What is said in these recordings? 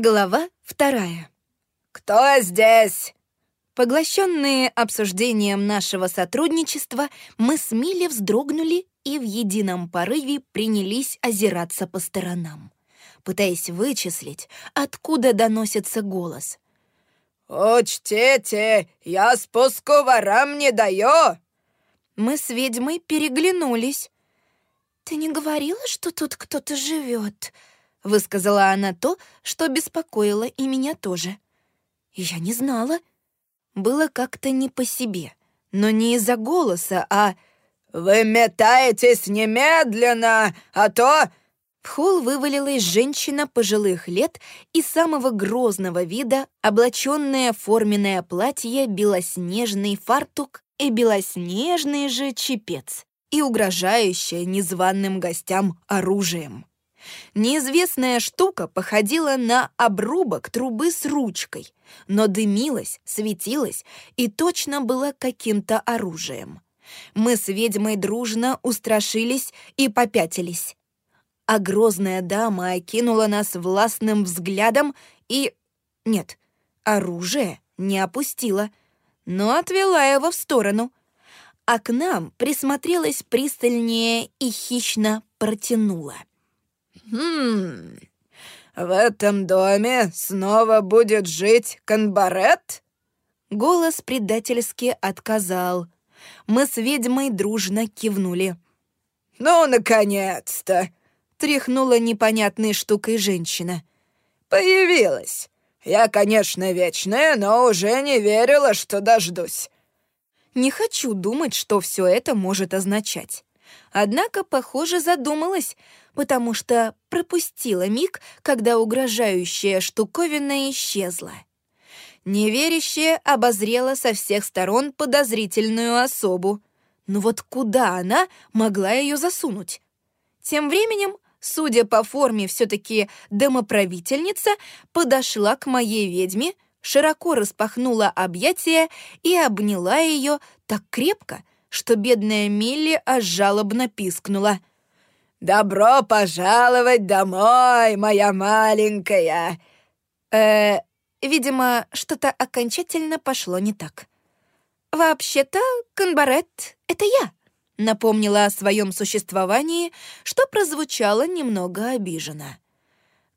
Глава вторая. «Кто здесь?» Поглощенные обсуждением нашего сотрудничества, мы с Милли вздрогнули и в едином порыве принялись озираться по сторонам, пытаясь вычислить, откуда доносится голос. «Учтите, я спуску ворам не даю!» Мы с ведьмой переглянулись. «Ты не говорила, что тут кто-то живет?» — высказала она то, что беспокоило и меня тоже. Я не знала. Было как-то не по себе, но не из-за голоса, а... «Вы метаетесь немедленно, а то...» В холл вывалилась женщина пожилых лет и самого грозного вида, облаченная форменное платье, белоснежный фартук и белоснежный же чепец, и угрожающая незваным гостям оружием. Неизвестная штука походила на обрубок трубы с ручкой, но дымилась, светилась и точно была каким-то оружием. Мы с ведьмой дружно устрашились и попятились. А грозная дама окинула нас властным взглядом и... Нет, оружие не опустила, но отвела его в сторону. А к нам присмотрелась пристальнее и хищно протянула. «Хм, в этом доме снова будет жить Канбарет?» Голос предательски отказал. Мы с ведьмой дружно кивнули. «Ну, наконец-то!» — тряхнула непонятной штукой женщина. «Появилась. Я, конечно, вечная, но уже не верила, что дождусь». Не хочу думать, что все это может означать. Однако, похоже, задумалась, потому что пропустила миг, когда угрожающая штуковина исчезла. Неверящая обозрела со всех сторон подозрительную особу. Но вот куда она могла ее засунуть? Тем временем, судя по форме все-таки домоправительница, подошла к моей ведьме, широко распахнула объятия и обняла ее так крепко, что бедная Милли аж жалобно пискнула. «Добро пожаловать домой, моя маленькая!» Э, видимо, что-то окончательно пошло не так. «Вообще-то, Конбарет — это я», — напомнила о своем существовании, что прозвучало немного обиженно.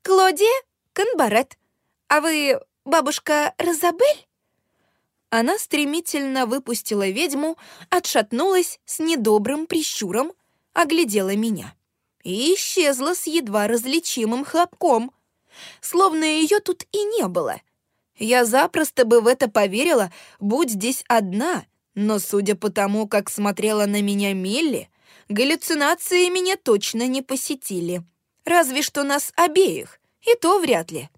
«Клодия Конбарет, а вы бабушка Розабель?» Она стремительно выпустила ведьму, отшатнулась с недобрым прищуром, оглядела меня и исчезла с едва различимым хлопком, словно ее тут и не было. Я запросто бы в это поверила, будь здесь одна, но судя по тому, как смотрела на меня Милли, галлюцинации меня точно не посетили. Разве что нас обеих, и то вряд ли.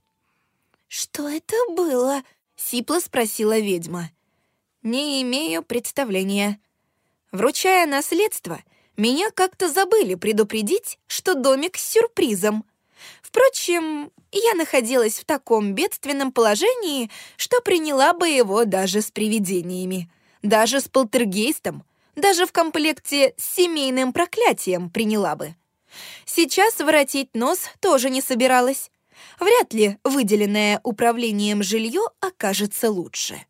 «Что это было?» Сипло спросила ведьма. «Не имею представления. Вручая наследство, меня как-то забыли предупредить, что домик с сюрпризом. Впрочем, я находилась в таком бедственном положении, что приняла бы его даже с привидениями, даже с полтергейстом, даже в комплекте с семейным проклятием приняла бы. Сейчас воротить нос тоже не собиралась. Вряд ли выделенное управлением жилье окажется лучше.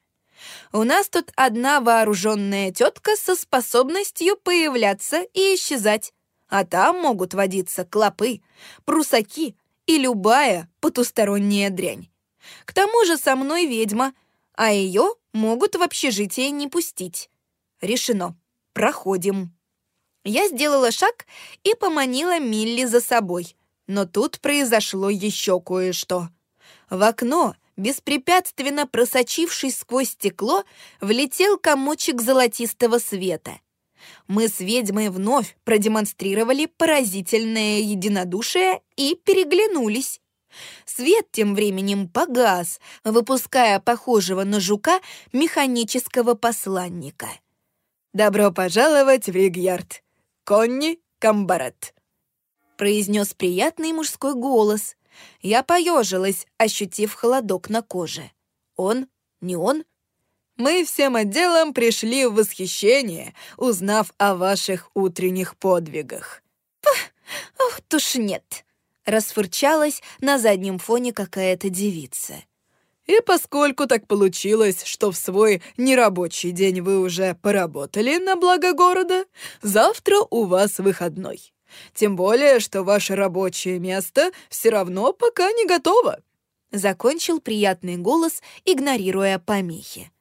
У нас тут одна вооруженная тетка со способностью появляться и исчезать, а там могут водиться клопы, прусаки и любая потусторонняя дрянь. К тому же со мной ведьма, а ее могут в общежитие не пустить. Решено. Проходим. Я сделала шаг и поманила Милли за собой — но тут произошло еще кое-что. В окно, беспрепятственно просочившись сквозь стекло, влетел комочек золотистого света. Мы с ведьмой вновь продемонстрировали поразительное единодушие и переглянулись. Свет тем временем погас, выпуская похожего на жука механического посланника. «Добро пожаловать в Ригьярд! Конни Камбарат!» Произнес приятный мужской голос. Я поежилась, ощутив холодок на коже. Он? Не он? Мы всем отделом пришли в восхищение, узнав о ваших утренних подвигах. Ох, уж нет. Расфырчалась на заднем фоне какая-то девица. И поскольку так получилось, что в свой нерабочий день вы уже поработали на благо города, завтра у вас выходной. Тем более, что ваше рабочее место все равно пока не готово. Закончил приятный голос, игнорируя помехи.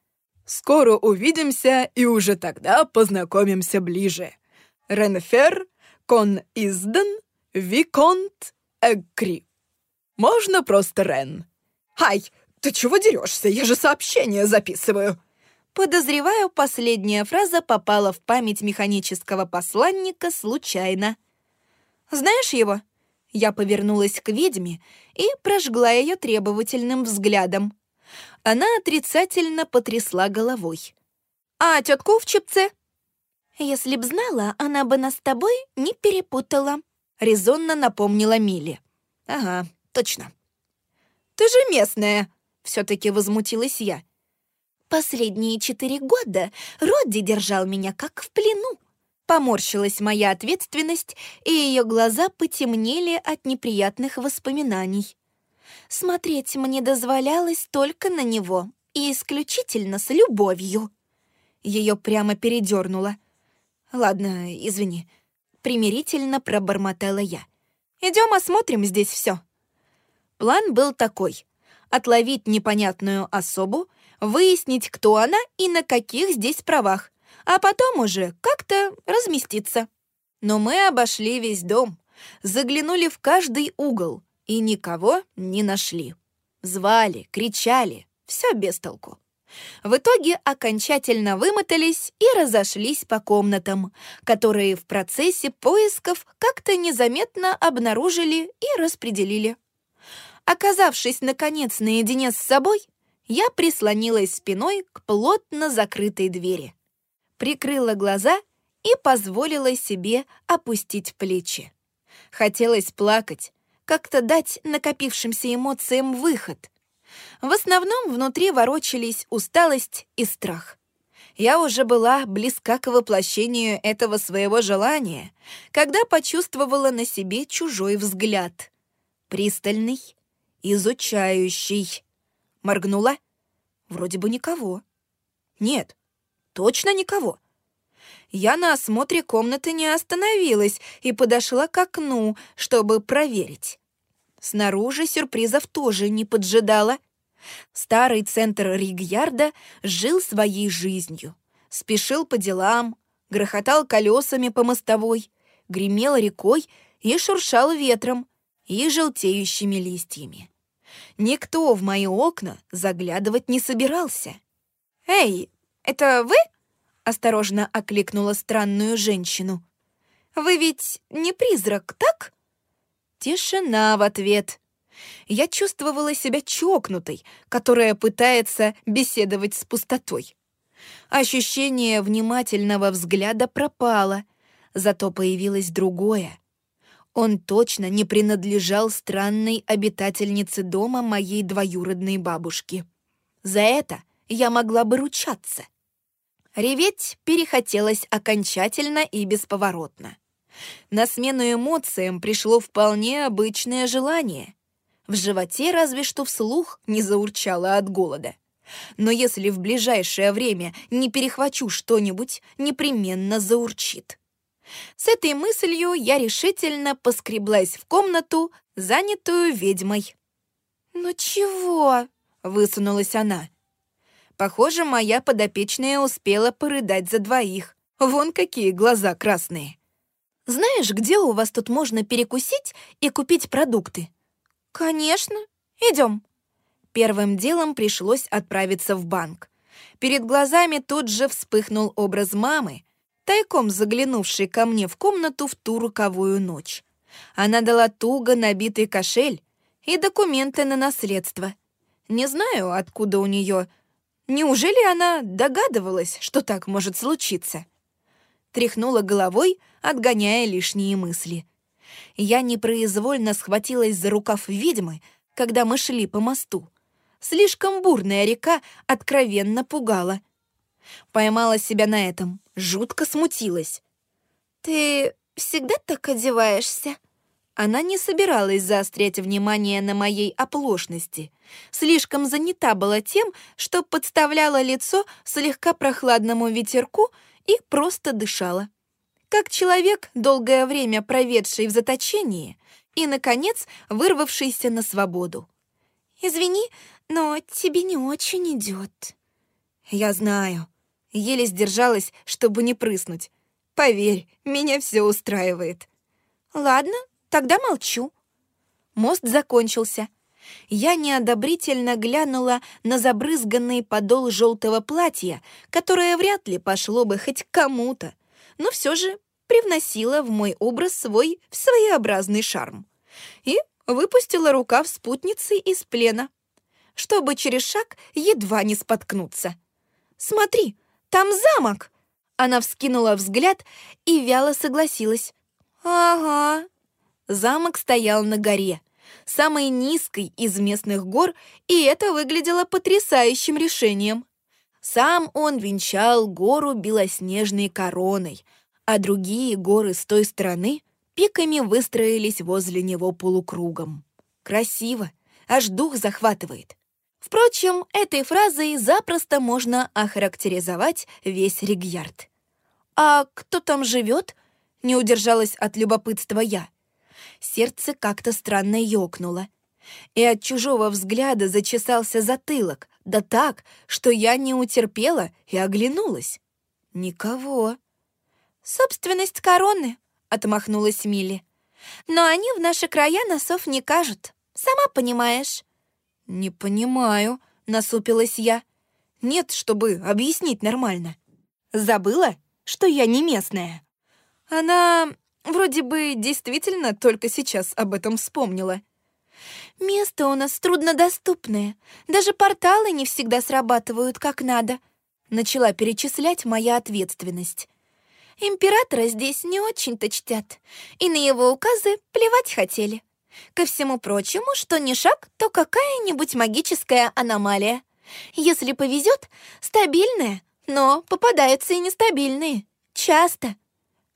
Скоро увидимся и уже тогда познакомимся ближе. Ренфер, кон издан, виконт, эгри. Можно просто Рен. Ай, ты чего дерешься? Я же сообщение записываю. Подозреваю, последняя фраза попала в память механического посланника случайно. «Знаешь его?» Я повернулась к ведьме и прожгла ее требовательным взглядом. Она отрицательно потрясла головой. «А тетку в чипце?» «Если б знала, она бы нас с тобой не перепутала», — резонно напомнила Милли. «Ага, точно». «Ты же местная!» — все-таки возмутилась я. «Последние четыре года Родди держал меня как в плену», Поморщилась моя ответственность, и ее глаза потемнели от неприятных воспоминаний. Смотреть мне дозволялось только на него и исключительно с любовью. Ее прямо передернуло. «Ладно, извини», — примирительно пробормотала я. «Идем осмотрим здесь все». План был такой — отловить непонятную особу, выяснить, кто она и на каких здесь правах, а потом уже как-то разместиться. Но мы обошли весь дом, заглянули в каждый угол и никого не нашли. Звали, кричали, все без толку. В итоге окончательно вымотались и разошлись по комнатам, которые в процессе поисков как-то незаметно обнаружили и распределили. Оказавшись, наконец, наедине с собой, я прислонилась спиной к плотно закрытой двери прикрыла глаза и позволила себе опустить плечи. Хотелось плакать, как-то дать накопившимся эмоциям выход. В основном внутри ворочались усталость и страх. Я уже была близка к воплощению этого своего желания, когда почувствовала на себе чужой взгляд. Пристальный, изучающий. Моргнула. Вроде бы никого. Нет, Точно никого? Я на осмотре комнаты не остановилась и подошла к окну, чтобы проверить. Снаружи сюрпризов тоже не поджидала. Старый центр Ригьярда жил своей жизнью. Спешил по делам, грохотал колесами по мостовой, гремел рекой и шуршал ветром и желтеющими листьями. Никто в мои окна заглядывать не собирался. «Эй, «Это вы?» — осторожно окликнула странную женщину. «Вы ведь не призрак, так?» Тишина в ответ. Я чувствовала себя чокнутой, которая пытается беседовать с пустотой. Ощущение внимательного взгляда пропало, зато появилось другое. Он точно не принадлежал странной обитательнице дома моей двоюродной бабушки. За это я могла бы ручаться. Реветь перехотелось окончательно и бесповоротно. На смену эмоциям пришло вполне обычное желание. В животе разве что вслух не заурчало от голода. Но если в ближайшее время не перехвачу что-нибудь, непременно заурчит. С этой мыслью я решительно поскреблась в комнату, занятую ведьмой. «Ну чего?» — высунулась она. Похоже, моя подопечная успела порыдать за двоих. Вон какие глаза красные. Знаешь, где у вас тут можно перекусить и купить продукты? Конечно. Идем. Первым делом пришлось отправиться в банк. Перед глазами тут же вспыхнул образ мамы, тайком заглянувшей ко мне в комнату в ту руковую ночь. Она дала туго набитый кошель и документы на наследство. Не знаю, откуда у нее Неужели она догадывалась, что так может случиться? Тряхнула головой, отгоняя лишние мысли. Я непроизвольно схватилась за рукав ведьмы, когда мы шли по мосту. Слишком бурная река откровенно пугала. Поймала себя на этом, жутко смутилась. «Ты всегда так одеваешься?» Она не собиралась заострять внимание на моей оплошности. Слишком занята была тем, что подставляла лицо слегка прохладному ветерку и просто дышала. Как человек, долгое время проведший в заточении и, наконец, вырвавшийся на свободу. «Извини, но тебе не очень идет. «Я знаю». Еле сдержалась, чтобы не прыснуть. «Поверь, меня все устраивает». «Ладно, тогда молчу». Мост закончился. Я неодобрительно глянула на забрызганный подол желтого платья, которое вряд ли пошло бы хоть кому-то, но все же привносила в мой образ свой своеобразный шарм. И выпустила рукав спутницы из плена, чтобы через шаг едва не споткнуться. «Смотри, там замок!» Она вскинула взгляд и вяло согласилась. «Ага». Замок стоял на горе, самой низкой из местных гор, и это выглядело потрясающим решением. Сам он венчал гору белоснежной короной, а другие горы с той стороны пиками выстроились возле него полукругом. Красиво, аж дух захватывает. Впрочем, этой фразой запросто можно охарактеризовать весь Ригьярд. «А кто там живет?» — не удержалась от любопытства я. Сердце как-то странно ёкнуло. И от чужого взгляда зачесался затылок, да так, что я не утерпела и оглянулась. Никого. «Собственность короны», — отмахнулась Милли. «Но они в наши края носов не кажут, сама понимаешь». «Не понимаю», — насупилась я. «Нет, чтобы объяснить нормально. Забыла, что я не местная?» Она вроде бы действительно только сейчас об этом вспомнила. «Место у нас труднодоступное. Даже порталы не всегда срабатывают как надо», — начала перечислять моя ответственность. Императора здесь не очень-то чтят, и на его указы плевать хотели. Ко всему прочему, что не шаг, то какая-нибудь магическая аномалия. Если повезет, стабильная, но попадаются и нестабильные. Часто.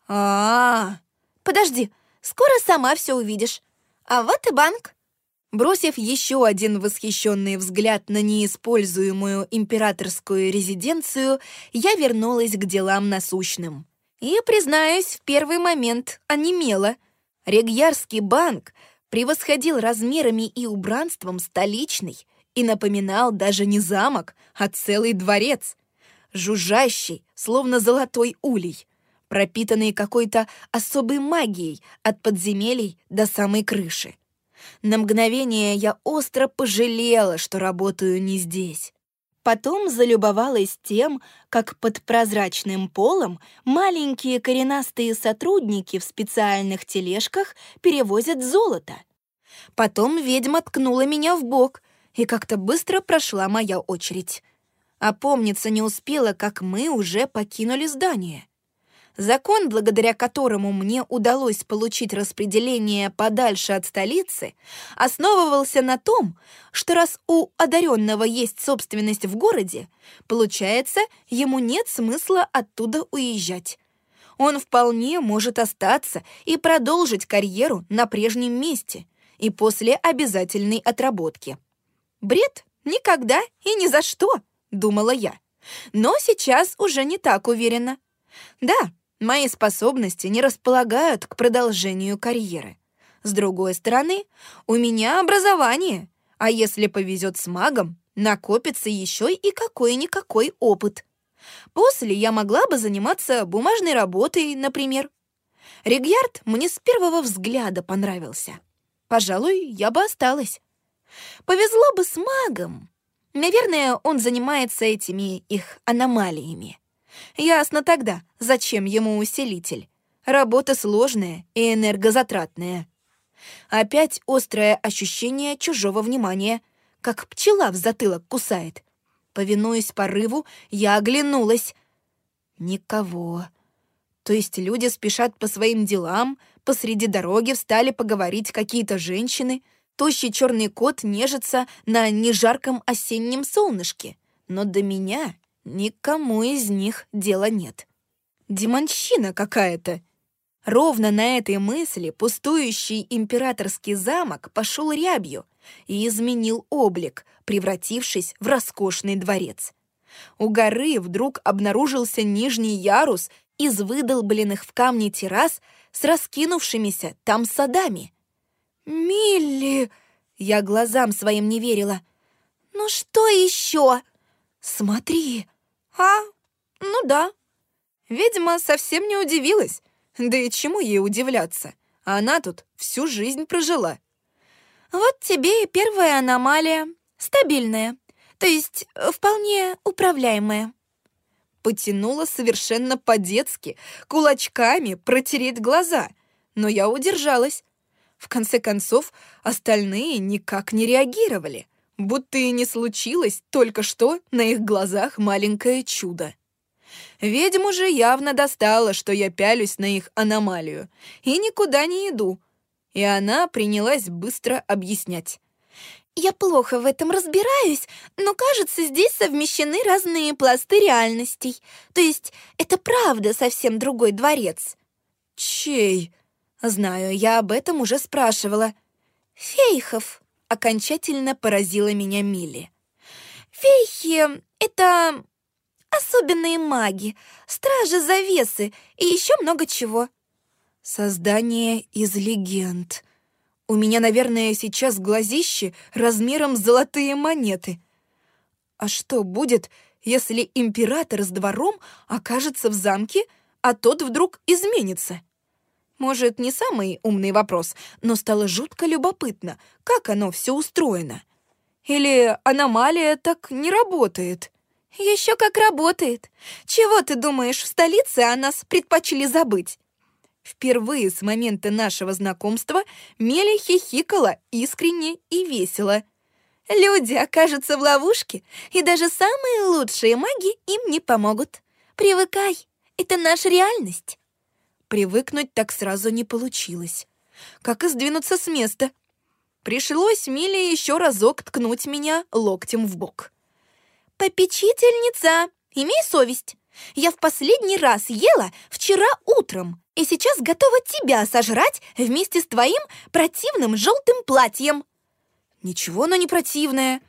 А, -а, а Подожди, скоро сама все увидишь. А вот и банк. Бросив еще один восхищенный взгляд на неиспользуемую императорскую резиденцию, я вернулась к делам насущным. И, признаюсь, в первый момент онемела. Регьярский банк превосходил размерами и убранством столичный и напоминал даже не замок, а целый дворец. Жужжащий, словно золотой улей, пропитанный какой-то особой магией от подземелий до самой крыши. На мгновение я остро пожалела, что работаю не здесь. Потом залюбовалась тем, как под прозрачным полом маленькие коренастые сотрудники в специальных тележках перевозят золото. Потом ведьма ткнула меня в бок, и как-то быстро прошла моя очередь. Опомниться не успела, как мы уже покинули здание. Закон, благодаря которому мне удалось получить распределение подальше от столицы, основывался на том, что раз у одаренного есть собственность в городе, получается, ему нет смысла оттуда уезжать. Он вполне может остаться и продолжить карьеру на прежнем месте и после обязательной отработки. Бред? Никогда и ни за что, думала я. Но сейчас уже не так уверена. Да, Мои способности не располагают к продолжению карьеры. С другой стороны, у меня образование, а если повезет с магом, накопится еще и какой-никакой опыт. После я могла бы заниматься бумажной работой, например. Регьярд мне с первого взгляда понравился. Пожалуй, я бы осталась. Повезло бы с магом. Наверное, он занимается этими их аномалиями. Ясно тогда, зачем ему усилитель. Работа сложная и энергозатратная. Опять острое ощущение чужого внимания, как пчела в затылок кусает. Повинуясь порыву, я оглянулась. Никого. То есть люди спешат по своим делам, посреди дороги встали поговорить какие-то женщины, тощий черный кот нежится на нежарком осеннем солнышке. Но до меня Никому из них дела нет. Демонщина какая-то. Ровно на этой мысли пустующий императорский замок пошел рябью и изменил облик, превратившись в роскошный дворец. У горы вдруг обнаружился нижний ярус из выдолбленных в камне террас с раскинувшимися там садами. «Милли!» — я глазам своим не верила. «Ну что еще?» «Смотри!» «А, ну да». Ведьма совсем не удивилась. Да и чему ей удивляться? Она тут всю жизнь прожила. Вот тебе и первая аномалия. Стабильная. То есть э, вполне управляемая. Потянула совершенно по-детски, кулачками протереть глаза. Но я удержалась. В конце концов, остальные никак не реагировали, будто и не случилось только что на их глазах маленькое чудо. Ведьму же явно достало, что я пялюсь на их аномалию, и никуда не иду. И она принялась быстро объяснять. «Я плохо в этом разбираюсь, но, кажется, здесь совмещены разные пласты реальностей. То есть это правда совсем другой дворец». «Чей?» «Знаю, я об этом уже спрашивала». «Фейхов», — окончательно поразила меня Милли. «Фейхи — это Особенные маги, стражи завесы и еще много чего. Создание из легенд. У меня, наверное, сейчас глазище размером золотые монеты. А что будет, если император с двором окажется в замке, а тот вдруг изменится? Может, не самый умный вопрос, но стало жутко любопытно, как оно все устроено. Или аномалия так не работает? Еще как работает. Чего ты думаешь, в столице о нас предпочли забыть? Впервые с момента нашего знакомства Меля хихикала искренне и весело. Люди окажутся в ловушке, и даже самые лучшие маги им не помогут. Привыкай, это наша реальность. Привыкнуть так сразу не получилось. Как и сдвинуться с места. Пришлось Миле еще разок ткнуть меня локтем в бок. «Попечительница, имей совесть. Я в последний раз ела вчера утром и сейчас готова тебя сожрать вместе с твоим противным желтым платьем». «Ничего оно не противное.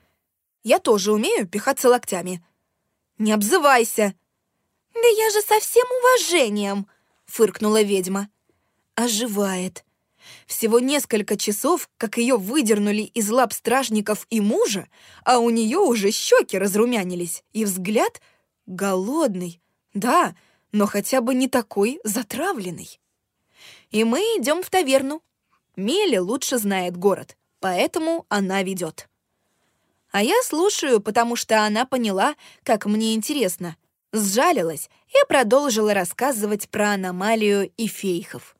Я тоже умею пихаться локтями. Не обзывайся». «Да я же со всем уважением», — фыркнула ведьма. «Оживает. Всего несколько часов, как ее выдернули из лап стражников и мужа, а у нее уже щеки разрумянились, и взгляд голодный. Да, но хотя бы не такой затравленный. И мы идем в таверну. Меля лучше знает город, поэтому она ведет. А я слушаю, потому что она поняла, как мне интересно, сжалилась и продолжила рассказывать про аномалию и фейхов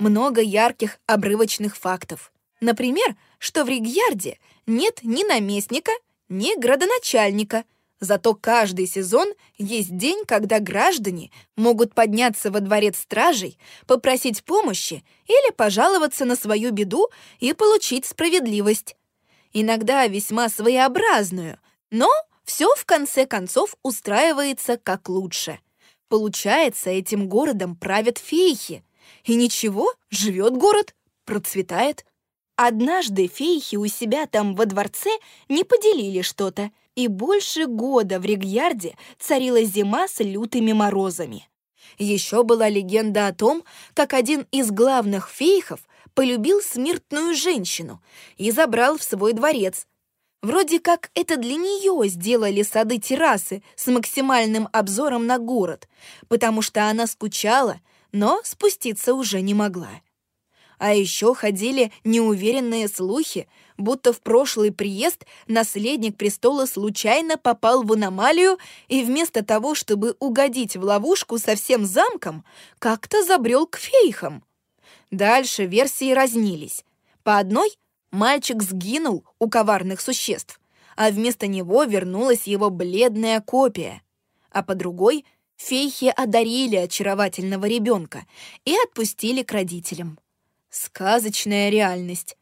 много ярких обрывочных фактов. Например, что в Ригьярде нет ни наместника, ни градоначальника, зато каждый сезон есть день, когда граждане могут подняться во дворец стражей, попросить помощи или пожаловаться на свою беду и получить справедливость. Иногда весьма своеобразную, но все в конце концов устраивается как лучше. Получается, этим городом правят фейхи — и ничего, живет город, процветает. Однажды фейхи у себя там во дворце не поделили что-то, и больше года в Ригьярде царила зима с лютыми морозами. Еще была легенда о том, как один из главных фейхов полюбил смертную женщину и забрал в свой дворец. Вроде как это для нее сделали сады-террасы с максимальным обзором на город, потому что она скучала но спуститься уже не могла. А еще ходили неуверенные слухи, будто в прошлый приезд наследник престола случайно попал в аномалию и вместо того, чтобы угодить в ловушку со всем замком, как-то забрел к фейхам. Дальше версии разнились. По одной мальчик сгинул у коварных существ, а вместо него вернулась его бледная копия. А по другой — Фейхи одарили очаровательного ребенка и отпустили к родителям. Сказочная реальность.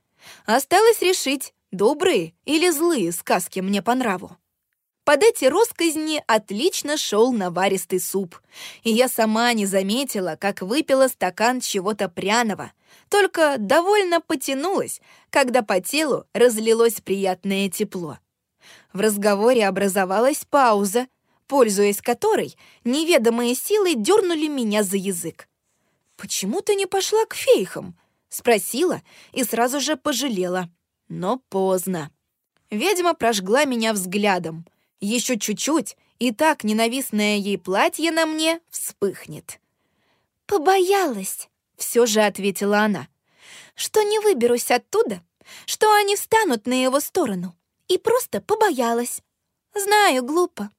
Осталось решить, добрые или злые сказки мне по нраву. под эти росказни отлично шел наваристый суп. И я сама не заметила, как выпила стакан чего-то пряного. Только довольно потянулась, когда по телу разлилось приятное тепло. В разговоре образовалась пауза, пользуясь которой неведомые силы дернули меня за язык. «Почему ты не пошла к фейхам?» — спросила и сразу же пожалела. Но поздно. Ведьма прожгла меня взглядом. Еще чуть-чуть, и так ненавистное ей платье на мне вспыхнет. «Побоялась», — все же ответила она, «что не выберусь оттуда, что они встанут на его сторону. И просто побоялась. Знаю, глупо.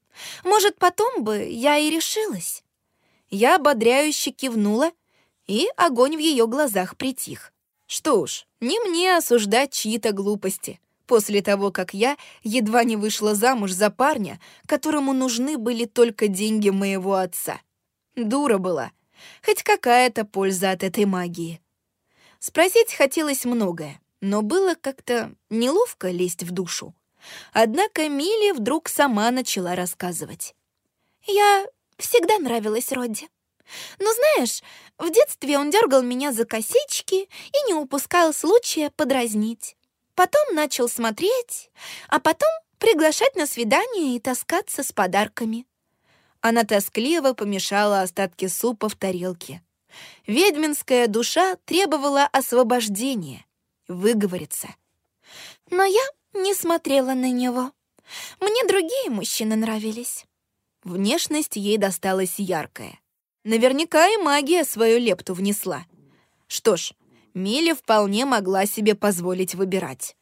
Может, потом бы я и решилась». Я ободряюще кивнула, и огонь в ее глазах притих. Что ж, не мне осуждать чьи-то глупости после того, как я едва не вышла замуж за парня, которому нужны были только деньги моего отца. Дура была. Хоть какая-то польза от этой магии. Спросить хотелось многое, но было как-то неловко лезть в душу. Однако Милли вдруг сама начала рассказывать. «Я всегда нравилась Родди. Но знаешь, в детстве он дергал меня за косички и не упускал случая подразнить. Потом начал смотреть, а потом приглашать на свидание и таскаться с подарками. Она тоскливо помешала остатки супа в тарелке. Ведьминская душа требовала освобождения, выговориться. Но я не смотрела на него. Мне другие мужчины нравились. Внешность ей досталась яркая. Наверняка и магия свою лепту внесла. Что ж, Милли вполне могла себе позволить выбирать.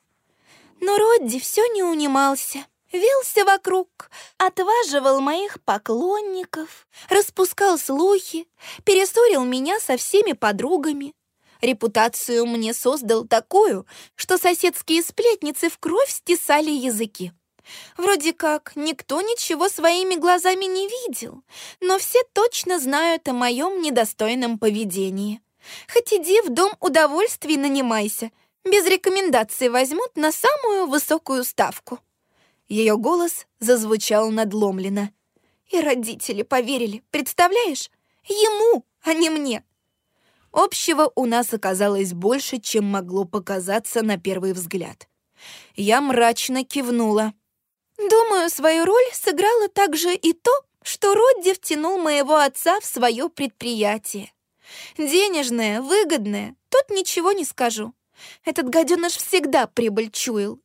Но Родди все не унимался. Вился вокруг, отваживал моих поклонников, распускал слухи, перессорил меня со всеми подругами. Репутацию мне создал такую, что соседские сплетницы в кровь стесали языки. Вроде как никто ничего своими глазами не видел, но все точно знают о моем недостойном поведении. Хоть иди в дом удовольствий нанимайся, без рекомендаций возьмут на самую высокую ставку. Ее голос зазвучал надломленно. И родители поверили, представляешь? Ему, а не мне. Общего у нас оказалось больше, чем могло показаться на первый взгляд. Я мрачно кивнула. Думаю, свою роль сыграло также и то, что Родди втянул моего отца в свое предприятие. Денежное, выгодное, тут ничего не скажу. Этот гаденыш всегда прибыль чуял.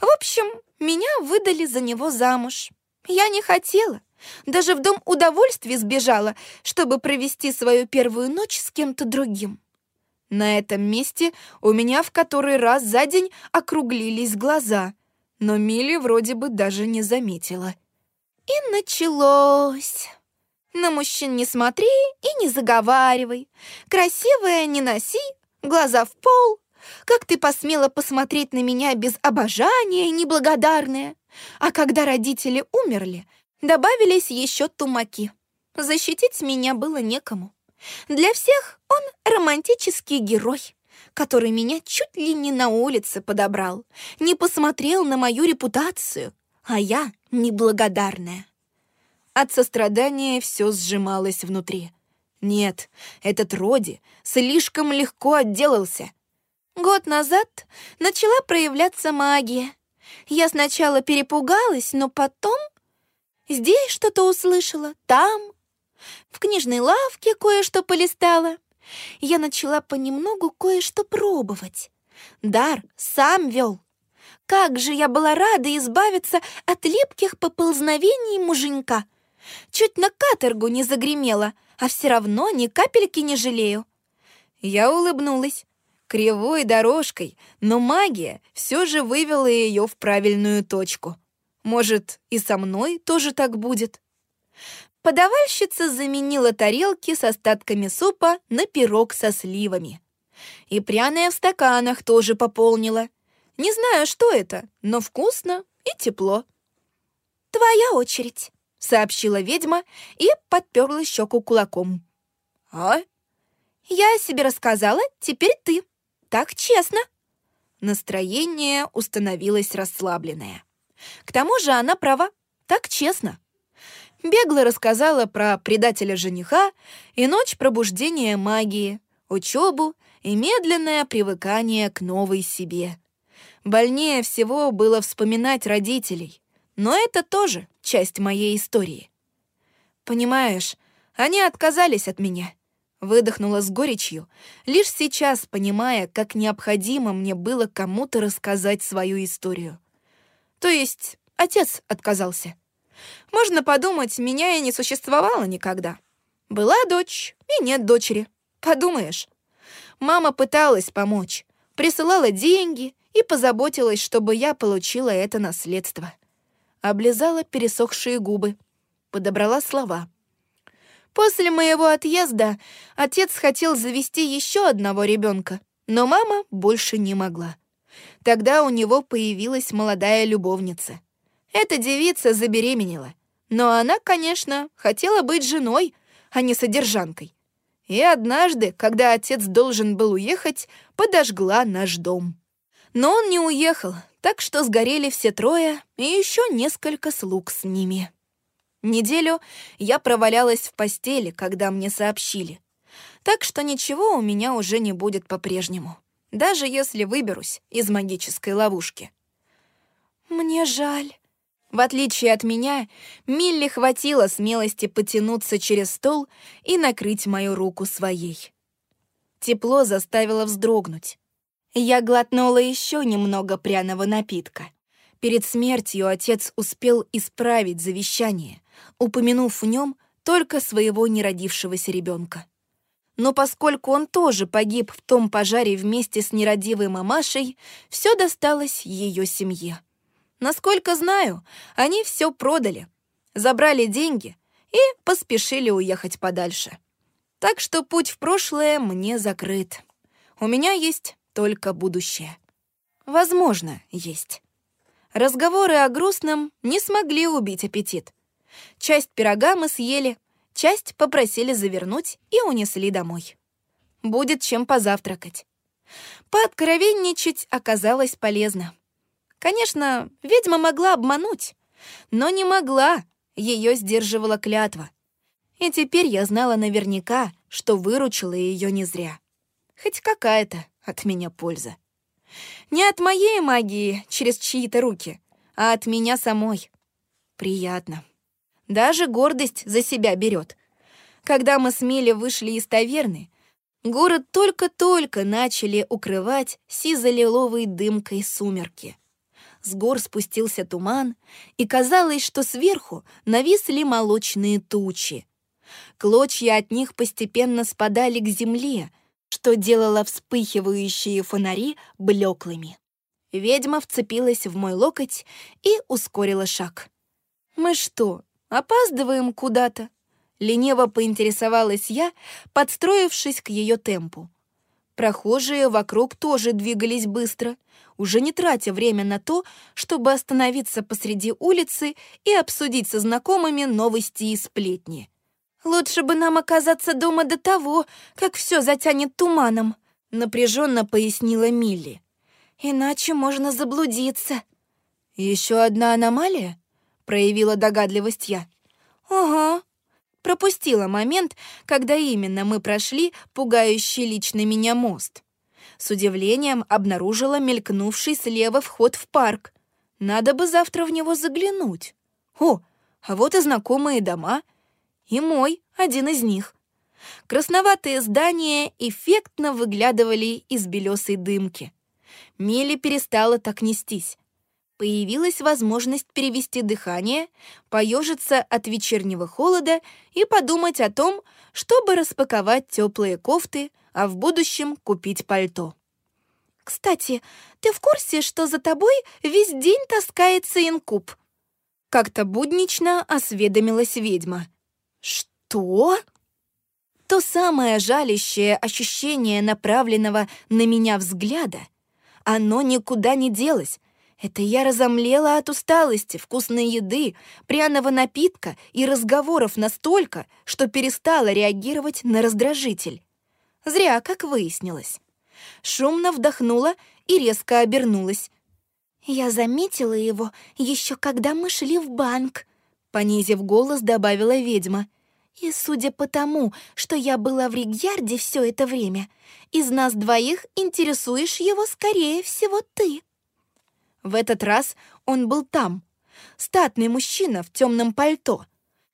В общем, меня выдали за него замуж. Я не хотела. Даже в дом удовольствий сбежала, чтобы провести свою первую ночь с кем-то другим. На этом месте у меня в который раз за день округлились глаза — но Милли вроде бы даже не заметила. И началось. На мужчин не смотри и не заговаривай. Красивая не носи, глаза в пол. Как ты посмела посмотреть на меня без обожания, неблагодарная? А когда родители умерли, добавились еще тумаки. Защитить меня было некому. Для всех он романтический герой который меня чуть ли не на улице подобрал, не посмотрел на мою репутацию, а я неблагодарная. От сострадания все сжималось внутри. Нет, этот Роди слишком легко отделался. Год назад начала проявляться магия. Я сначала перепугалась, но потом... Здесь что-то услышала, там. В книжной лавке кое-что полистала я начала понемногу кое-что пробовать. Дар сам вел. Как же я была рада избавиться от липких поползновений муженька. Чуть на каторгу не загремела, а все равно ни капельки не жалею. Я улыбнулась. Кривой дорожкой, но магия все же вывела ее в правильную точку. Может, и со мной тоже так будет? Подавальщица заменила тарелки с остатками супа на пирог со сливами. И пряное в стаканах тоже пополнила. Не знаю, что это, но вкусно и тепло. «Твоя очередь», — сообщила ведьма и подперла щеку кулаком. «А?» «Я себе рассказала, теперь ты. Так честно». Настроение установилось расслабленное. К тому же она права. Так честно. Бегло рассказала про предателя жениха и ночь пробуждения магии, учебу и медленное привыкание к новой себе. Больнее всего было вспоминать родителей, но это тоже часть моей истории. Понимаешь, они отказались от меня. Выдохнула с горечью, лишь сейчас понимая, как необходимо мне было кому-то рассказать свою историю. То есть отец отказался. Можно подумать, меня и не существовало никогда. Была дочь, и нет дочери. Подумаешь. Мама пыталась помочь, присылала деньги и позаботилась, чтобы я получила это наследство. Облизала пересохшие губы, подобрала слова. После моего отъезда отец хотел завести еще одного ребенка, но мама больше не могла. Тогда у него появилась молодая любовница. Эта девица забеременела. Но она, конечно, хотела быть женой, а не содержанкой. И однажды, когда отец должен был уехать, подожгла наш дом. Но он не уехал, так что сгорели все трое и еще несколько слуг с ними. Неделю я провалялась в постели, когда мне сообщили. Так что ничего у меня уже не будет по-прежнему, даже если выберусь из магической ловушки. «Мне жаль», в отличие от меня, Милли хватило смелости потянуться через стол и накрыть мою руку своей. Тепло заставило вздрогнуть. Я глотнула еще немного пряного напитка. Перед смертью отец успел исправить завещание, упомянув в нем только своего неродившегося ребенка. Но поскольку он тоже погиб в том пожаре вместе с нерадивой мамашей, все досталось ее семье. Насколько знаю, они все продали, забрали деньги и поспешили уехать подальше. Так что путь в прошлое мне закрыт. У меня есть только будущее. Возможно, есть. Разговоры о грустном не смогли убить аппетит. Часть пирога мы съели, часть попросили завернуть и унесли домой. Будет чем позавтракать. Пооткровенничать оказалось полезно. Конечно, ведьма могла обмануть, но не могла, ее сдерживала клятва. И теперь я знала наверняка, что выручила ее не зря. Хоть какая-то от меня польза. Не от моей магии через чьи-то руки, а от меня самой. Приятно. Даже гордость за себя берет. Когда мы с Милли вышли из таверны, город только-только начали укрывать сизо-лиловой дымкой сумерки с гор спустился туман, и казалось, что сверху нависли молочные тучи. Клочья от них постепенно спадали к земле, что делало вспыхивающие фонари блеклыми. Ведьма вцепилась в мой локоть и ускорила шаг. «Мы что, опаздываем куда-то?» Лениво поинтересовалась я, подстроившись к ее темпу. Прохожие вокруг тоже двигались быстро, уже не тратя время на то, чтобы остановиться посреди улицы и обсудить со знакомыми новости и сплетни. «Лучше бы нам оказаться дома до того, как все затянет туманом», напряженно пояснила Милли. «Иначе можно заблудиться». «Еще одна аномалия?» — проявила догадливость я. «Ага», пропустила момент, когда именно мы прошли пугающий лично меня мост. С удивлением обнаружила мелькнувший слева вход в парк. Надо бы завтра в него заглянуть. О, а вот и знакомые дома. И мой, один из них. Красноватые здания эффектно выглядывали из белесой дымки. Мели перестала так нестись появилась возможность перевести дыхание, поежиться от вечернего холода и подумать о том, чтобы распаковать теплые кофты, а в будущем купить пальто. «Кстати, ты в курсе, что за тобой весь день таскается инкуб?» Как-то буднично осведомилась ведьма. «Что?» То самое жалящее ощущение направленного на меня взгляда, оно никуда не делось, это я разомлела от усталости, вкусной еды, пряного напитка и разговоров настолько, что перестала реагировать на раздражитель. Зря, как выяснилось. Шумно вдохнула и резко обернулась. Я заметила его еще когда мы шли в банк. понизив голос, добавила ведьма. И судя по тому, что я была в Ригьярде все это время, из нас двоих интересуешь его, скорее всего, ты. В этот раз он был там. Статный мужчина в темном пальто.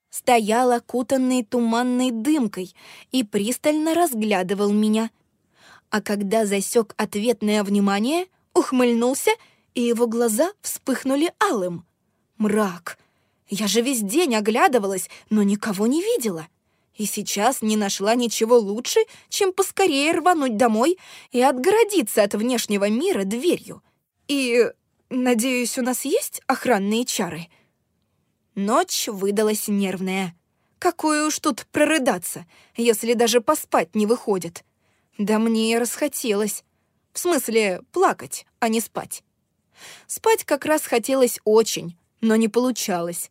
Стоял окутанный туманной дымкой и пристально разглядывал меня. А когда засек ответное внимание, ухмыльнулся, и его глаза вспыхнули алым. Мрак. Я же весь день оглядывалась, но никого не видела. И сейчас не нашла ничего лучше, чем поскорее рвануть домой и отгородиться от внешнего мира дверью. И, надеюсь, у нас есть охранные чары? Ночь выдалась нервная. Какое уж тут прорыдаться, если даже поспать не выходит. Да мне и расхотелось. В смысле, плакать, а не спать. Спать как раз хотелось очень, но не получалось.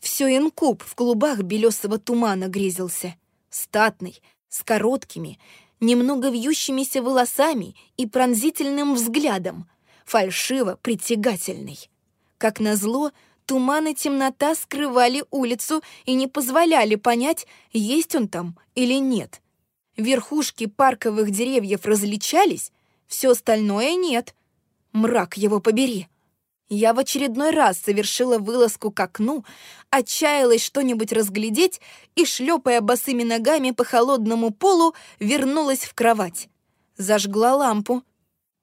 Все инкуб в клубах белесого тумана грезился. Статный, с короткими, немного вьющимися волосами и пронзительным взглядом, фальшиво притягательный. Как назло, туман и темнота скрывали улицу и не позволяли понять, есть он там или нет. Верхушки парковых деревьев различались, все остальное нет. Мрак его побери. Я в очередной раз совершила вылазку к окну, отчаялась что-нибудь разглядеть и, шлепая босыми ногами по холодному полу, вернулась в кровать. Зажгла лампу.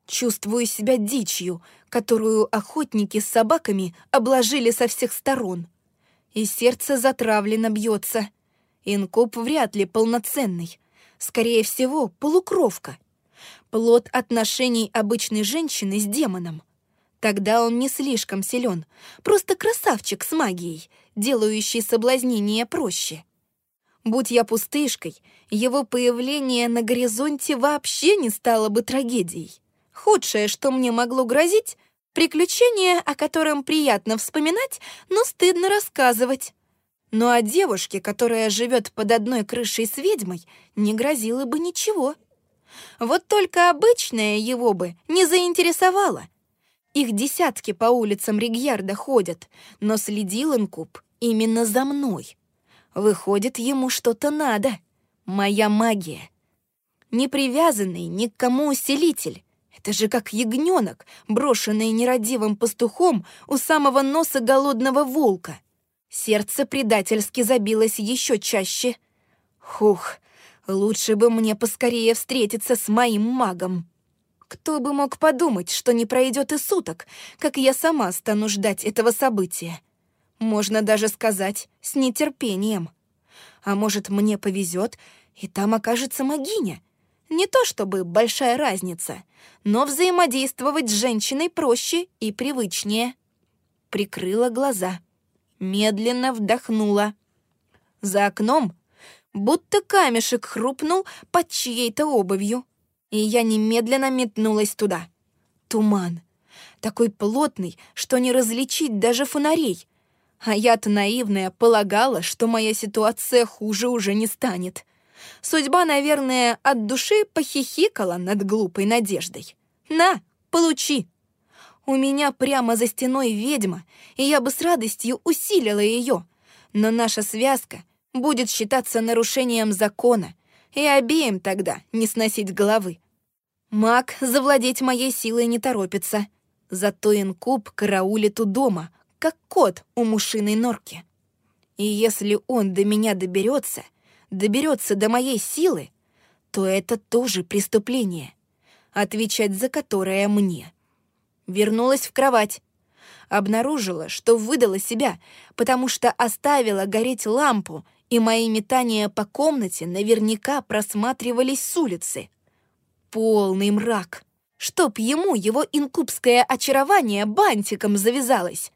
Чувствую себя дичью, которую охотники с собаками обложили со всех сторон. И сердце затравленно бьется. Инкуб вряд ли полноценный. Скорее всего, полукровка. Плод отношений обычной женщины с демоном. Тогда он не слишком силен, просто красавчик с магией, делающий соблазнение проще. Будь я пустышкой, его появление на горизонте вообще не стало бы трагедией. Худшее, что мне могло грозить, приключение, о котором приятно вспоминать, но стыдно рассказывать. Но о девушке, которая живет под одной крышей с ведьмой, не грозило бы ничего. Вот только обычное его бы не заинтересовало — их десятки по улицам Ригьярда ходят, но следил инкуб именно за мной. Выходит, ему что-то надо. Моя магия. Не привязанный ни к кому усилитель. Это же как ягненок, брошенный нерадивым пастухом у самого носа голодного волка. Сердце предательски забилось еще чаще. Хух, лучше бы мне поскорее встретиться с моим магом. Кто бы мог подумать, что не пройдет и суток, как я сама стану ждать этого события? Можно даже сказать, с нетерпением. А может, мне повезет, и там окажется могиня? Не то чтобы большая разница, но взаимодействовать с женщиной проще и привычнее. Прикрыла глаза, медленно вдохнула. За окном будто камешек хрупнул под чьей-то обувью и я немедленно метнулась туда. Туман. Такой плотный, что не различить даже фонарей. А я-то наивная полагала, что моя ситуация хуже уже не станет. Судьба, наверное, от души похихикала над глупой надеждой. «На, получи!» У меня прямо за стеной ведьма, и я бы с радостью усилила ее. Но наша связка будет считаться нарушением закона, и обеим тогда не сносить головы. Маг завладеть моей силой не торопится. Зато инкуб караулит у дома, как кот у мушиной норки. И если он до меня доберется, доберется до моей силы, то это тоже преступление, отвечать за которое мне. Вернулась в кровать. Обнаружила, что выдала себя, потому что оставила гореть лампу, и мои метания по комнате наверняка просматривались с улицы. Полный мрак. Чтоб ему его инкубское очарование бантиком завязалось.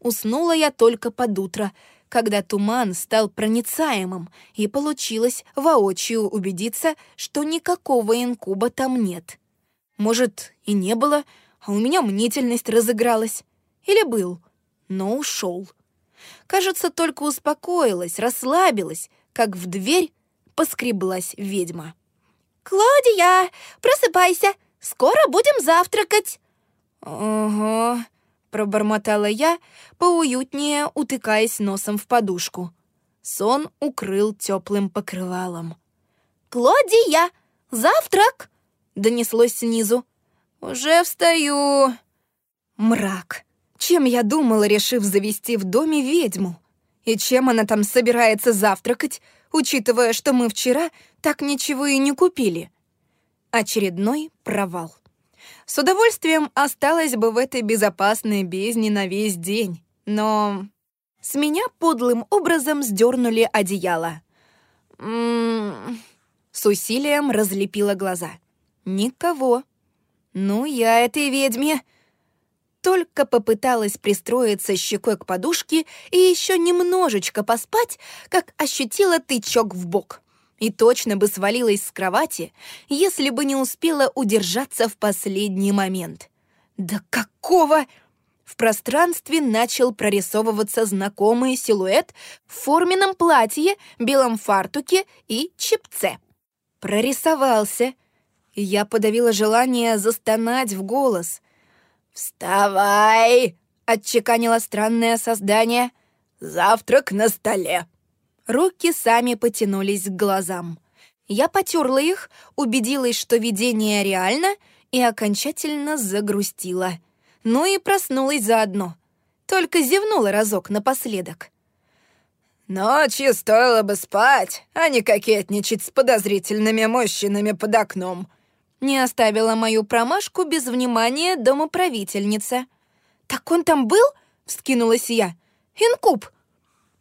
Уснула я только под утро, когда туман стал проницаемым, и получилось воочию убедиться, что никакого инкуба там нет. Может, и не было, а у меня мнительность разыгралась. Или был, но ушел. Кажется, только успокоилась, расслабилась, как в дверь поскреблась ведьма. «Клодия, просыпайся! Скоро будем завтракать!» «Ого, пробормотала я, поуютнее утыкаясь носом в подушку. Сон укрыл теплым покрывалом. «Клодия! Завтрак!» — донеслось снизу. «Уже встаю!» Мрак. Чем я думала, решив завести в доме ведьму? И чем она там собирается завтракать, учитывая, что мы вчера так ничего и не купили? Очередной провал. С удовольствием осталась бы в этой безопасной бездне на весь день, но... С меня подлым образом сдернули одеяло. М -м -м. С усилием разлепила глаза. Никого. Ну, я этой ведьме только попыталась пристроиться щекой к подушке и еще немножечко поспать, как ощутила тычок в бок. И точно бы свалилась с кровати, если бы не успела удержаться в последний момент. «Да какого?» В пространстве начал прорисовываться знакомый силуэт в форменном платье, белом фартуке и чепце. Прорисовался. Я подавила желание застонать в голос. «Вставай!» — отчеканило странное создание. «Завтрак на столе!» Руки сами потянулись к глазам. Я потерла их, убедилась, что видение реально, и окончательно загрустила. Ну и проснулась заодно. Только зевнула разок напоследок. «Ночью стоило бы спать, а не кокетничать с подозрительными мужчинами под окном», не оставила мою промашку без внимания домоправительница. «Так он там был?» — вскинулась я. «Инкуб!»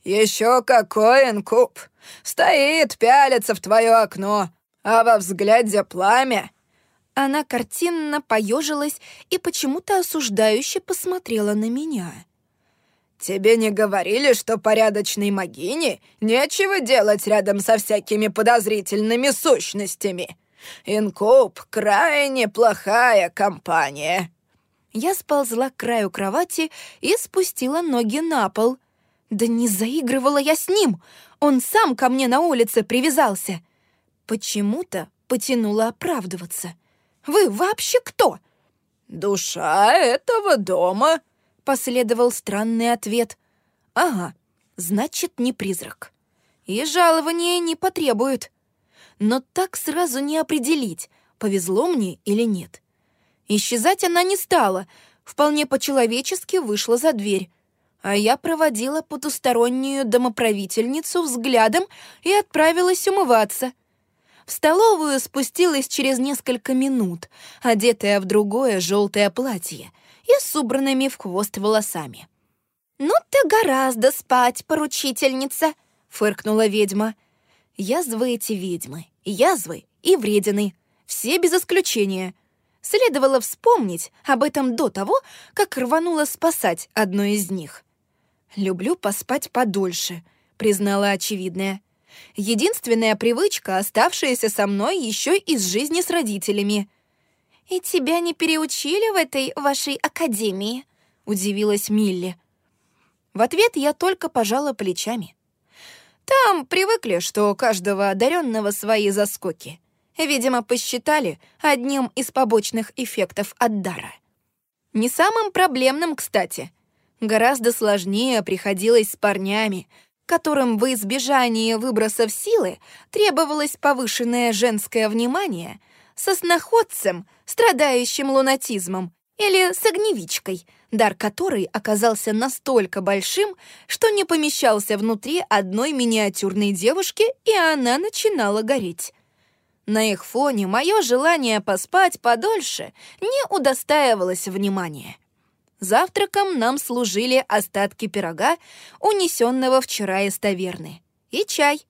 «Еще какой инкуб! Стоит, пялится в твое окно, а во взгляде пламя!» Она картинно поежилась и почему-то осуждающе посмотрела на меня. «Тебе не говорили, что порядочной могине нечего делать рядом со всякими подозрительными сущностями?» Инкуб — крайне плохая компания». Я сползла к краю кровати и спустила ноги на пол. Да не заигрывала я с ним, он сам ко мне на улице привязался. Почему-то потянула оправдываться. «Вы вообще кто?» «Душа этого дома», — последовал странный ответ. «Ага, значит, не призрак. И жалования не потребуют но так сразу не определить, повезло мне или нет. Исчезать она не стала, вполне по-человечески вышла за дверь. А я проводила потустороннюю домоправительницу взглядом и отправилась умываться. В столовую спустилась через несколько минут, одетая в другое желтое платье и с убранными в хвост волосами. «Ну ты гораздо спать, поручительница!» — фыркнула ведьма. Язвы эти ведьмы, язвы и вредины, все без исключения. Следовало вспомнить об этом до того, как рванула спасать одну из них. «Люблю поспать подольше», — признала очевидная. «Единственная привычка, оставшаяся со мной еще из жизни с родителями». «И тебя не переучили в этой вашей академии?» — удивилась Милли. В ответ я только пожала плечами. Там привыкли, что у каждого одаренного свои заскоки. Видимо, посчитали одним из побочных эффектов от дара. Не самым проблемным, кстати. Гораздо сложнее приходилось с парнями, которым в избежании выбросов силы требовалось повышенное женское внимание, со сноходцем, страдающим лунатизмом, или с огневичкой, дар которой оказался настолько большим, что не помещался внутри одной миниатюрной девушки, и она начинала гореть. На их фоне мое желание поспать подольше не удостаивалось внимания. Завтраком нам служили остатки пирога, унесенного вчера из таверны, и чай.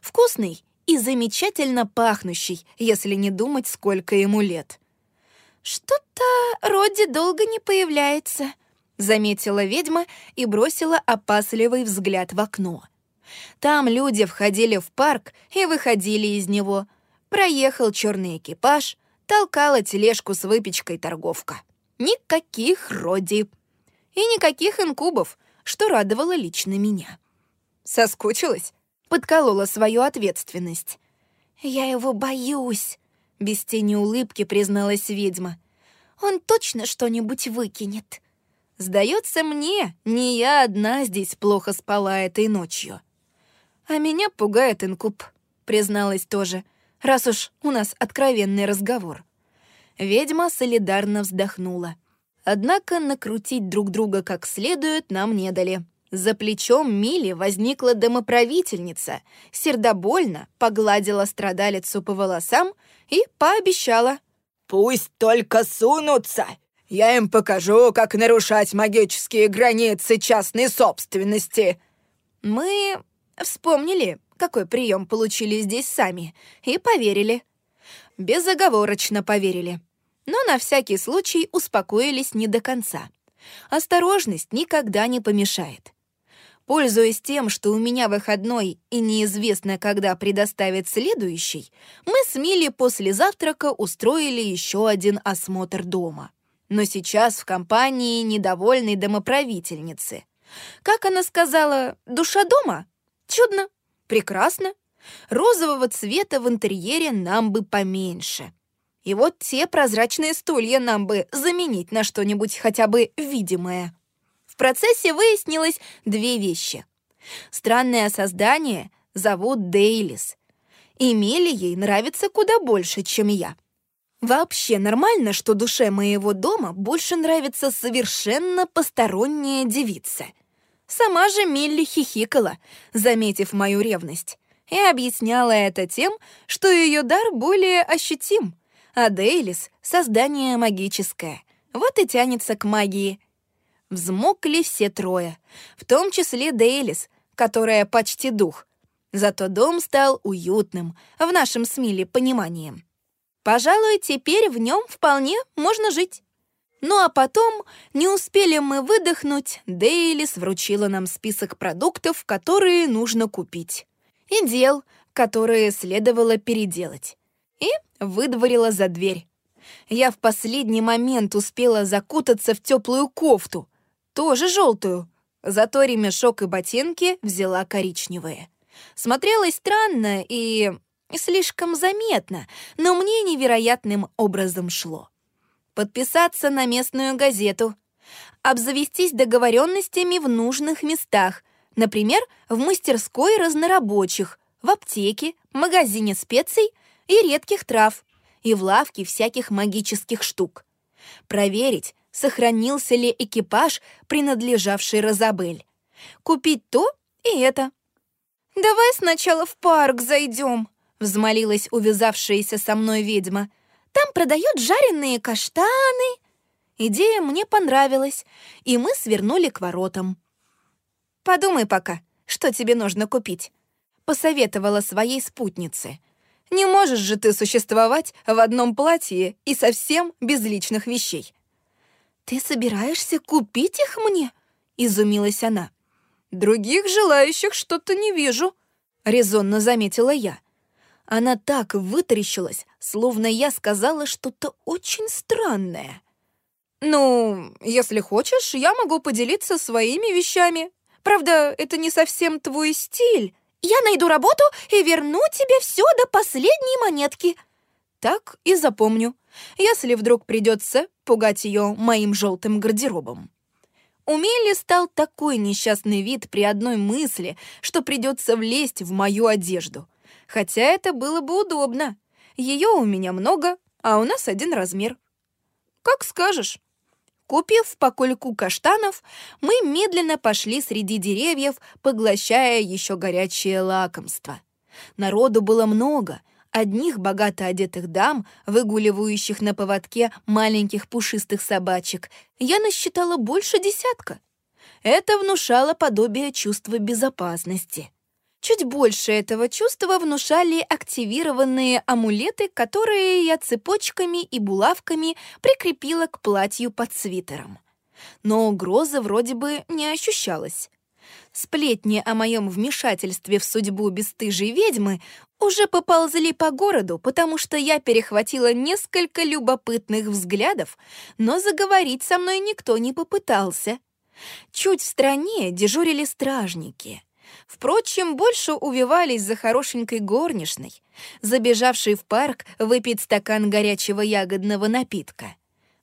Вкусный и замечательно пахнущий, если не думать, сколько ему лет — «Что-то Родди долго не появляется», — заметила ведьма и бросила опасливый взгляд в окно. Там люди входили в парк и выходили из него. Проехал черный экипаж, толкала тележку с выпечкой торговка. Никаких Родди. И никаких инкубов, что радовало лично меня. Соскучилась? Подколола свою ответственность. «Я его боюсь», без тени улыбки призналась ведьма. «Он точно что-нибудь выкинет». Сдается мне, не я одна здесь плохо спала этой ночью. А меня пугает инкуб, призналась тоже, раз уж у нас откровенный разговор. Ведьма солидарно вздохнула. Однако накрутить друг друга как следует нам не дали. За плечом Мили возникла домоправительница, сердобольно погладила страдалицу по волосам и пообещала. «Пусть только сунутся! Я им покажу, как нарушать магические границы частной собственности!» Мы вспомнили, какой прием получили здесь сами, и поверили. Безоговорочно поверили. Но на всякий случай успокоились не до конца. Осторожность никогда не помешает. Пользуясь тем, что у меня выходной и неизвестно, когда предоставят следующий, мы с Милли после завтрака устроили еще один осмотр дома. Но сейчас в компании недовольной домоправительницы. Как она сказала, душа дома? Чудно, прекрасно. Розового цвета в интерьере нам бы поменьше. И вот те прозрачные стулья нам бы заменить на что-нибудь хотя бы видимое. В процессе выяснилось две вещи. Странное создание зовут Дейлис. И Мели ей нравится куда больше, чем я. Вообще нормально, что душе моего дома больше нравится совершенно посторонняя девица. Сама же Милли хихикала, заметив мою ревность, и объясняла это тем, что ее дар более ощутим, а Дейлис — создание магическое, вот и тянется к магии — Взмокли все трое, в том числе Дейлис, которая почти дух. Зато дом стал уютным, в нашем с Милли понимании. Пожалуй, теперь в нем вполне можно жить. Ну а потом, не успели мы выдохнуть, Дейлис вручила нам список продуктов, которые нужно купить, и дел, которые следовало переделать, и выдворила за дверь. Я в последний момент успела закутаться в теплую кофту, тоже желтую. Зато ремешок и ботинки взяла коричневые. Смотрелось странно и слишком заметно, но мне невероятным образом шло. Подписаться на местную газету, обзавестись договоренностями в нужных местах, например, в мастерской разнорабочих, в аптеке, магазине специй и редких трав, и в лавке всяких магических штук. Проверить, сохранился ли экипаж, принадлежавший Розабель. Купить то и это. «Давай сначала в парк зайдем», — взмолилась увязавшаяся со мной ведьма. «Там продают жареные каштаны». Идея мне понравилась, и мы свернули к воротам. «Подумай пока, что тебе нужно купить», — посоветовала своей спутнице. «Не можешь же ты существовать в одном платье и совсем без личных вещей». «Ты собираешься купить их мне?» — изумилась она. «Других желающих что-то не вижу», — резонно заметила я. Она так вытаращилась, словно я сказала что-то очень странное. «Ну, если хочешь, я могу поделиться своими вещами. Правда, это не совсем твой стиль. Я найду работу и верну тебе все до последней монетки». Так и запомню если вдруг придется пугать ее моим желтым гардеробом. У Мелли стал такой несчастный вид при одной мысли, что придется влезть в мою одежду. Хотя это было бы удобно. Ее у меня много, а у нас один размер. Как скажешь. Купив по кульку каштанов, мы медленно пошли среди деревьев, поглощая еще горячее лакомство. Народу было много — одних богато одетых дам, выгуливающих на поводке маленьких пушистых собачек, я насчитала больше десятка. Это внушало подобие чувства безопасности. Чуть больше этого чувства внушали активированные амулеты, которые я цепочками и булавками прикрепила к платью под свитером. Но угрозы вроде бы не ощущалось. Сплетни о моем вмешательстве в судьбу бесстыжей ведьмы уже поползли по городу, потому что я перехватила несколько любопытных взглядов, но заговорить со мной никто не попытался. Чуть в стороне дежурили стражники. Впрочем, больше увивались за хорошенькой горничной, забежавшей в парк выпить стакан горячего ягодного напитка.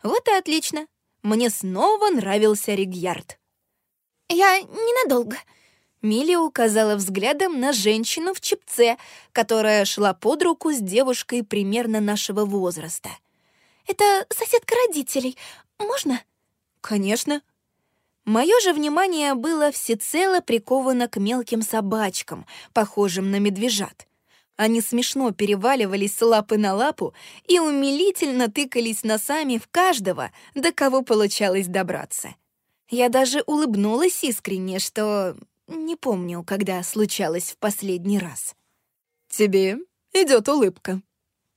Вот и отлично. Мне снова нравился Ригьярд. «Я ненадолго», — Милли указала взглядом на женщину в чепце, которая шла под руку с девушкой примерно нашего возраста. «Это соседка родителей. Можно?» «Конечно». Мое же внимание было всецело приковано к мелким собачкам, похожим на медвежат. Они смешно переваливались с лапы на лапу и умилительно тыкались носами в каждого, до кого получалось добраться. Я даже улыбнулась искренне, что не помню, когда случалось в последний раз. «Тебе идет улыбка».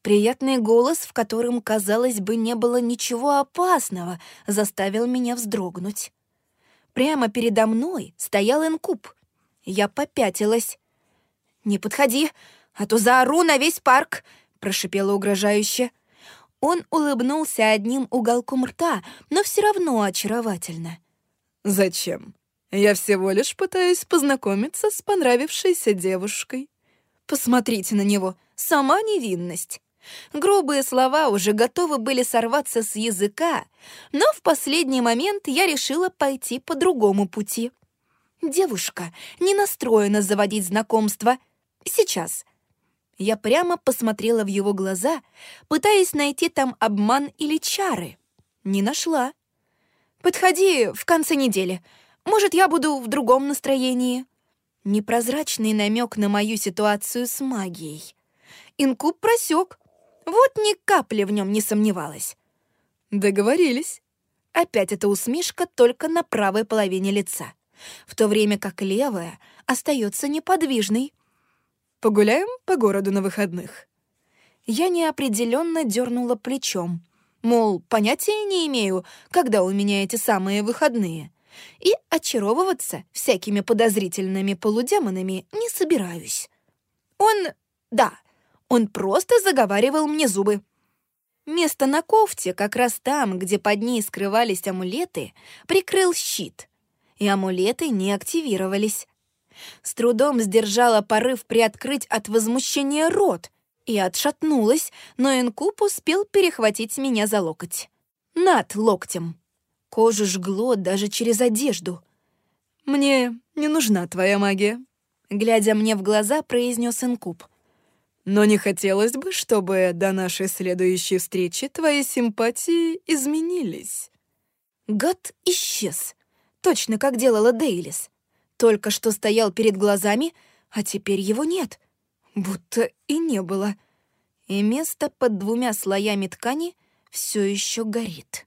Приятный голос, в котором, казалось бы, не было ничего опасного, заставил меня вздрогнуть. Прямо передо мной стоял инкуб. Я попятилась. «Не подходи, а то заору на весь парк!» — прошипела угрожающе. Он улыбнулся одним уголком рта, но все равно очаровательно. «Зачем? Я всего лишь пытаюсь познакомиться с понравившейся девушкой». «Посмотрите на него, сама невинность». Грубые слова уже готовы были сорваться с языка, но в последний момент я решила пойти по другому пути. Девушка не настроена заводить знакомство. Сейчас. Я прямо посмотрела в его глаза, пытаясь найти там обман или чары. Не нашла. «Подходи в конце недели. Может, я буду в другом настроении». Непрозрачный намек на мою ситуацию с магией. Инкуб просек. Вот ни капли в нем не сомневалась. Договорились. Опять эта усмешка только на правой половине лица, в то время как левая остается неподвижной. Погуляем по городу на выходных. Я неопределенно дернула плечом — Мол, понятия не имею, когда у меня эти самые выходные. И очаровываться всякими подозрительными полудемонами не собираюсь. Он... да, он просто заговаривал мне зубы. Место на кофте, как раз там, где под ней скрывались амулеты, прикрыл щит. И амулеты не активировались. С трудом сдержала порыв приоткрыть от возмущения рот, и отшатнулась, но инкуб успел перехватить меня за локоть. Над локтем. Кожу жгло даже через одежду. «Мне не нужна твоя магия», — глядя мне в глаза, произнес инкуб. «Но не хотелось бы, чтобы до нашей следующей встречи твои симпатии изменились». Гад исчез, точно как делала Дейлис. Только что стоял перед глазами, а теперь его нет — будто и не было. И место под двумя слоями ткани все еще горит.